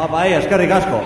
Apa, ahí, eskerrik asko.